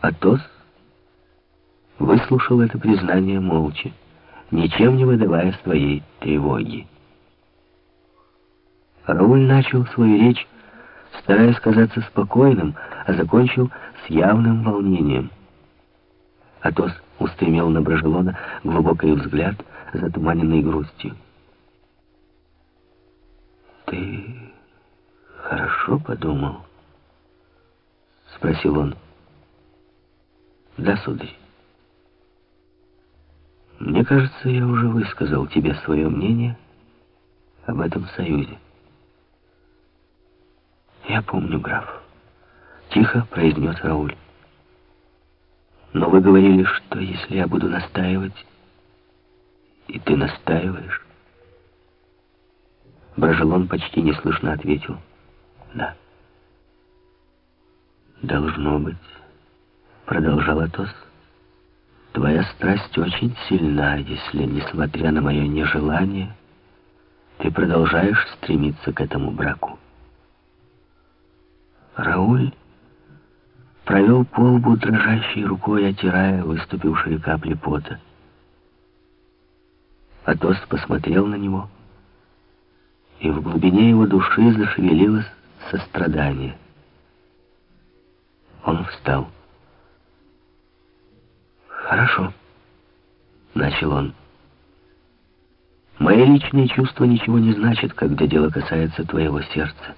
Атос выслушал это признание молча, ничем не выдавая своей тревоги. Рауль начал свою речь, стараясь казаться спокойным, а закончил с явным волнением. Атос устремил на Брожелона глубокий взгляд, затуманенный грустью. «Ты хорошо подумал?» — спросил он. «Да, сударь. Мне кажется, я уже высказал тебе свое мнение об этом союзе». «Я помню, граф», — тихо произнес Рауль. «Но вы говорили, что если я буду настаивать, и ты настаиваешь...» Брожелон почти неслышно ответил. «Да». «Должно быть», — продолжал Атос, — «твоя страсть очень сильна, если, несмотря на мое нежелание, ты продолжаешь стремиться к этому браку». Рауль провел по лбу дрожащей рукой, отирая выступившие капли пота. Атос посмотрел на него, и в глубине его души зашевелилось сострадание. Он встал. «Хорошо», — начал он. «Мои личные чувства ничего не значат, когда дело касается твоего сердца.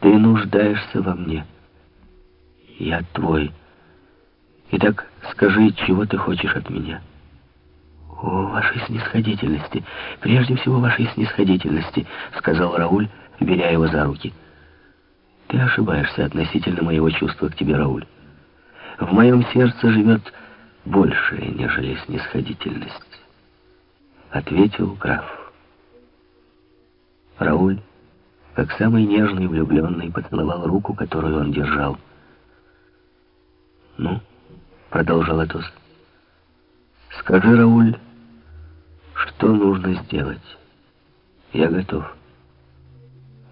Ты нуждаешься во мне. Я твой. Итак, скажи, чего ты хочешь от меня?» «О, вашей снисходительности! Прежде всего, вашей снисходительности!» — сказал Рауль, беря его за руки. «Ты ошибаешься относительно моего чувства к тебе, Рауль. В моем сердце живет большее, нежели снисходительность», — ответил граф. Рауль как самый нежный влюбленный, поцеловал руку, которую он держал. «Ну?» — продолжал Атос. «Скажи, Рауль, что нужно сделать? Я готов».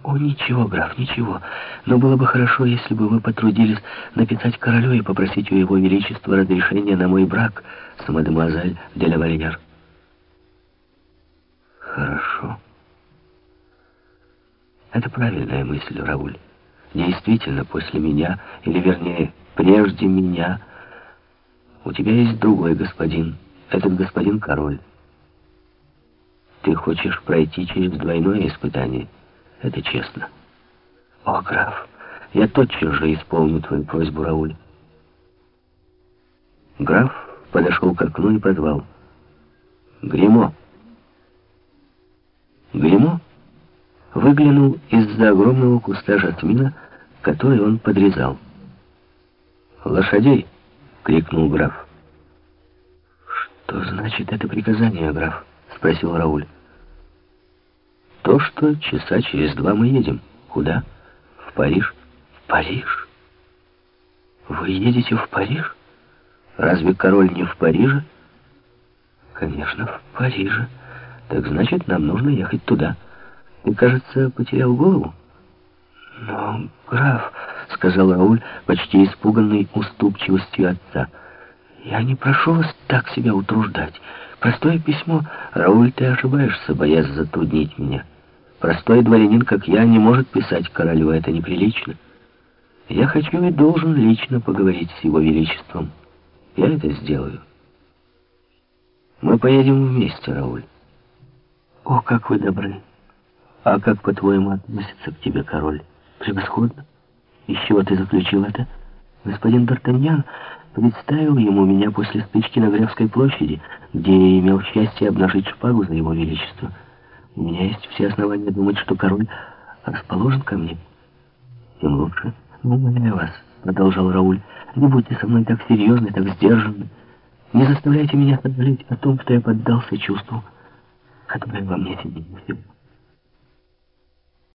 «О, ничего, граф, ничего. Но было бы хорошо, если бы вы потрудились написать королю и попросить у его величества разрешения на мой брак с мадемуазель де лавальер». «Хорошо». Это правильная мысль, Рауль. Действительно, после меня, или вернее, прежде меня, у тебя есть другой господин. Этот господин король. Ты хочешь пройти через двойное испытание. Это честно. О, граф, я тотчас же исполню твою просьбу, Рауль. Граф подошел к окну и позвал. Гримо. Гримо? выглянул из-за огромного куста жасмина, который он подрезал. «Лошадей!» — крикнул граф. «Что значит это приказание, граф?» — спросил Рауль. «То, что часа через два мы едем. Куда? В Париж?» «В Париж? Вы едете в Париж? Разве король не в Париже?» «Конечно, в Париже. Так значит, нам нужно ехать туда». Ты, кажется, потерял голову. Но, граф, сказал Рауль, почти испуганный уступчивостью отца, я не прошу вас так себя утруждать. Простое письмо, Рауль, ты ошибаешься, боясь затруднить меня. Простой дворянин, как я, не может писать королю, это неприлично. Я хочу и должен лично поговорить с его величеством. Я это сделаю. Мы поедем вместе, Рауль. О, как вы добры! А как, по-твоему, относится к тебе король? Превосходно. Из чего ты заключил это? Господин Д'Артаньян представил ему меня после стычки на Гревской площади, где я имел счастье обнажить шпагу за его величество. У меня есть все основания думать, что король расположен ко мне. Тем лучше. Ну, умоляю вас, продолжал Рауль, не будьте со мной так серьезны, так сдержанны. Не заставляйте меня сожалеть о том, что я поддался чувству, которое во мне сидит.